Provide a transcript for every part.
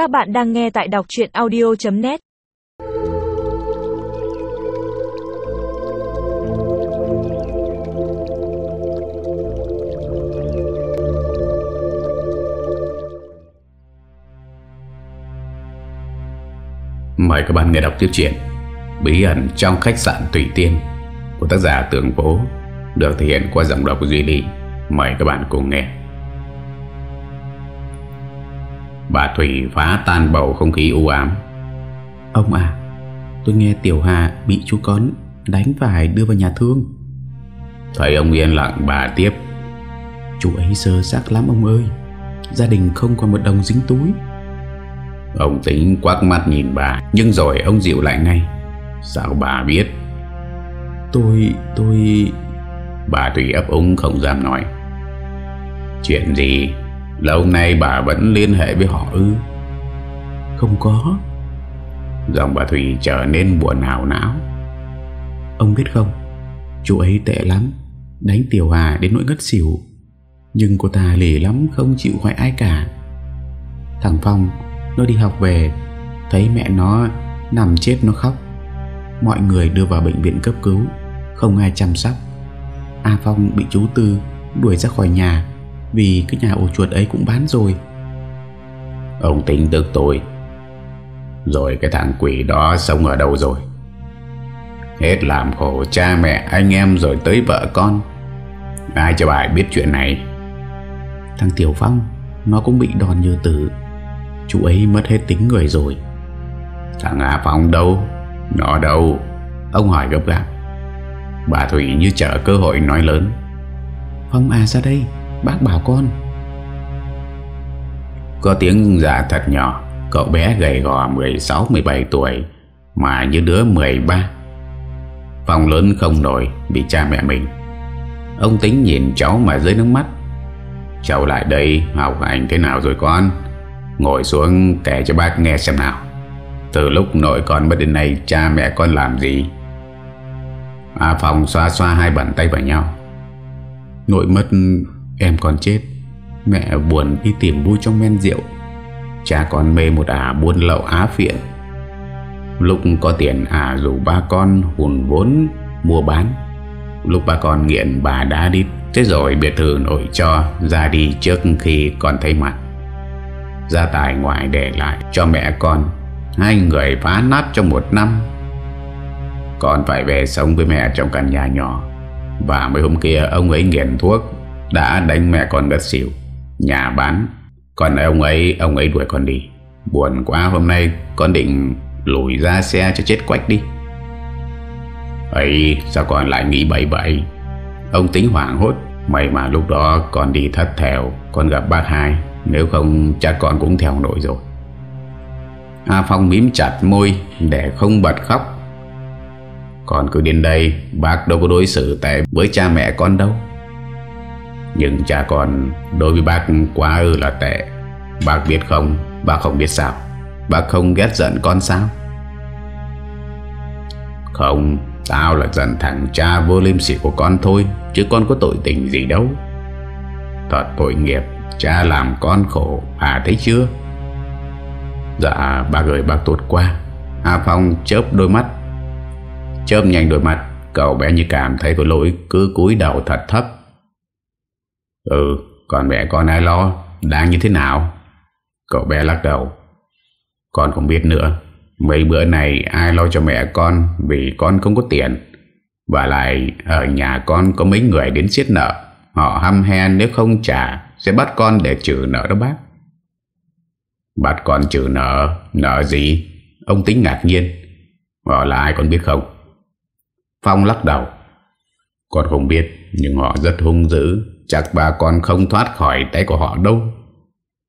Các bạn đang nghe tại đọc chuyện audio.net Mời các bạn nghe đọc tiếp chuyện Bí ẩn trong khách sạn Tùy Tiên Của tác giả Tường Phố Được thể hiện qua giọng đọc của Duy Ly. Mời các bạn cùng nghe. Bà Thủy phá tan bầu không khí u ám. Ông à Tôi nghe Tiểu Hà bị chú con Đánh phải đưa vào nhà thương. Thấy ông yên lặng bà tiếp. Chú ấy sơ xác lắm ông ơi. Gia đình không còn một đồng dính túi. Ông tính quắc mắt nhìn bà Nhưng rồi ông dịu lại ngay. Sao bà biết? Tôi, tôi Bà Thủy ấp úng không dám nói. Chuyện gì Lâu nay bà vẫn liên hệ với họ ư? Không có. Dòng bà Thủy trở nên buồn hào não. Ông biết không Chú ấy tệ lắm Đánh Tiểu Hà đến nỗi ngất xỉu. Nhưng cô ta lì lắm không chịu hỏi ai cả. Thằng Phong Nó đi học về Thấy mẹ nó nằm chết nó khóc. Mọi người đưa vào bệnh viện cấp cứu Không ai chăm sóc. A Phong bị chú Tư đuổi ra khỏi nhà Vì cái nhà ổ chuột ấy cũng bán rồi. Ông tính tức tôi. Rồi cái thằng quỷ đó sống ở đâu rồi? Hết làm khổ cha mẹ anh em rồi tới vợ con. Ai cho bà biết chuyện này? Thằng Tiểu Phong Nó cũng bị đòn như tử. Chú ấy mất hết tính người rồi. Thằng A Phong đâu? Nó đâu? Ông hỏi gấp gáp. Bà Thủy như chờ cơ hội nói lớn. Phong à ra đây Bác bảo con. Có tiếng giả thật nhỏ. Cậu bé gầy gò 16-17 tuổi, Mà như đứa 13 phòng lớn không nổi Bị cha mẹ mình. Ông tính nhìn cháu mà rơi nước mắt. Cháu lại đây, học hành thế nào rồi con? Ngồi xuống kể cho bác nghe xem nào. Từ lúc nội con mất đến nay, Cha mẹ con làm gì? A Phong xoa xoa hai bàn tay vào nhau. Nội mất em còn chết. Mẹ buồn đi tìm vui trong men rượu. Cha con mê một ả buôn lậu á phiện. Lúc có tiền ả rủ ba con hùn vốn mua bán. Lúc ba con nghiện bà đã đi Thế rồi biệt thự nội cho ra đi trước khi con thấy mặt. Gia tài ngoài để lại cho mẹ con. Hai người phá nát trong một năm. Con phải về sống với mẹ trong căn nhà nhỏ. Và mấy hôm kia ông ấy nghiện thuốc. Đã đánh mẹ con đất xỉu. Nhà bán. Còn ông ấy Ông ấy đuổi con đi. Buồn quá, hôm nay con định lùi ra xe cho chết quách đi. Ấy, sao con lại nghĩ bậy bậy? Ông tính hoảng hốt. May mà lúc đó con đi thất thèo, Con gặp bác hai. Nếu không, chắc con cũng theo nổi rồi. A Phong mím chặt môi Để không bật khóc. Con cứ đến đây, Bác đâu có đối xử tệ với cha mẹ con đâu. Nhưng cha con, Đối với bác quá ư là tệ. Bác biết không? Bác không biết sao? Bác không ghét giận con sao? Không, Tao là giận thằng cha vô liêm sỉ của con thôi, Chứ con có tội tình gì đâu. Thật tội nghiệp, Cha làm con khổ À thấy chưa? Dạ bác ơi, bác tốt quá. A Phong chớp đôi mắt. Chớp nhanh đôi mắt, Cậu bé như cảm thấy có lỗi Cứ cúi đầu thật thấp. Ừ còn mẹ con ai lo? Đang như thế nào? Cậu bé lắc đầu. Con không biết nữa. Mấy bữa này ai lo cho mẹ con Vì con không có tiền? Và lại, ở nhà con có mấy người đến siết nợ. Họ hăm he nếu không trả, Sẽ bắt con để trừ nợ đó bác. Bắt con trừ nợ? Nợ gì? Ông tính ngạc nhiên. Họ là ai con biết không? Phong lắc đầu. Con không biết, Nhưng họ rất hung dữ. Chắc bà con không thoát khỏi tay của họ đâu.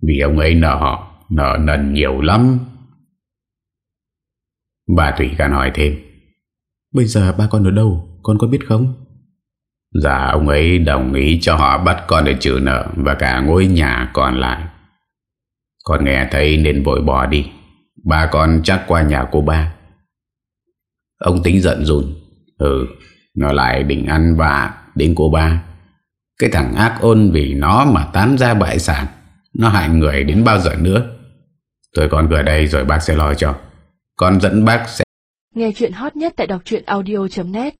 Vì ông ấy nợ họ Nợ nần nhiều lắm. Bà Thủy Can hỏi thêm. Bây giờ ba con ở đâu? Con có biết không? Dạ ông ấy đồng ý cho họ bắt con để trừ nợ Và cả ngôi nhà còn lại. Con nghe thấy nên vội bỏ đi. Ba con chắc qua nhà cô ba. Ông tính giận dùn. Ừ Nó lại định ăn vạ đến cô ba cái thằng ác ôn vì nó mà tán ra bại sản, Nó hại người đến bao giờ nữa? Tôi còn gửi đây rồi bác sẽ lo cho. Con dẫn bác sẽ Nghe chuyện hot nhất tại đọc audio.net